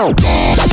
Tchau.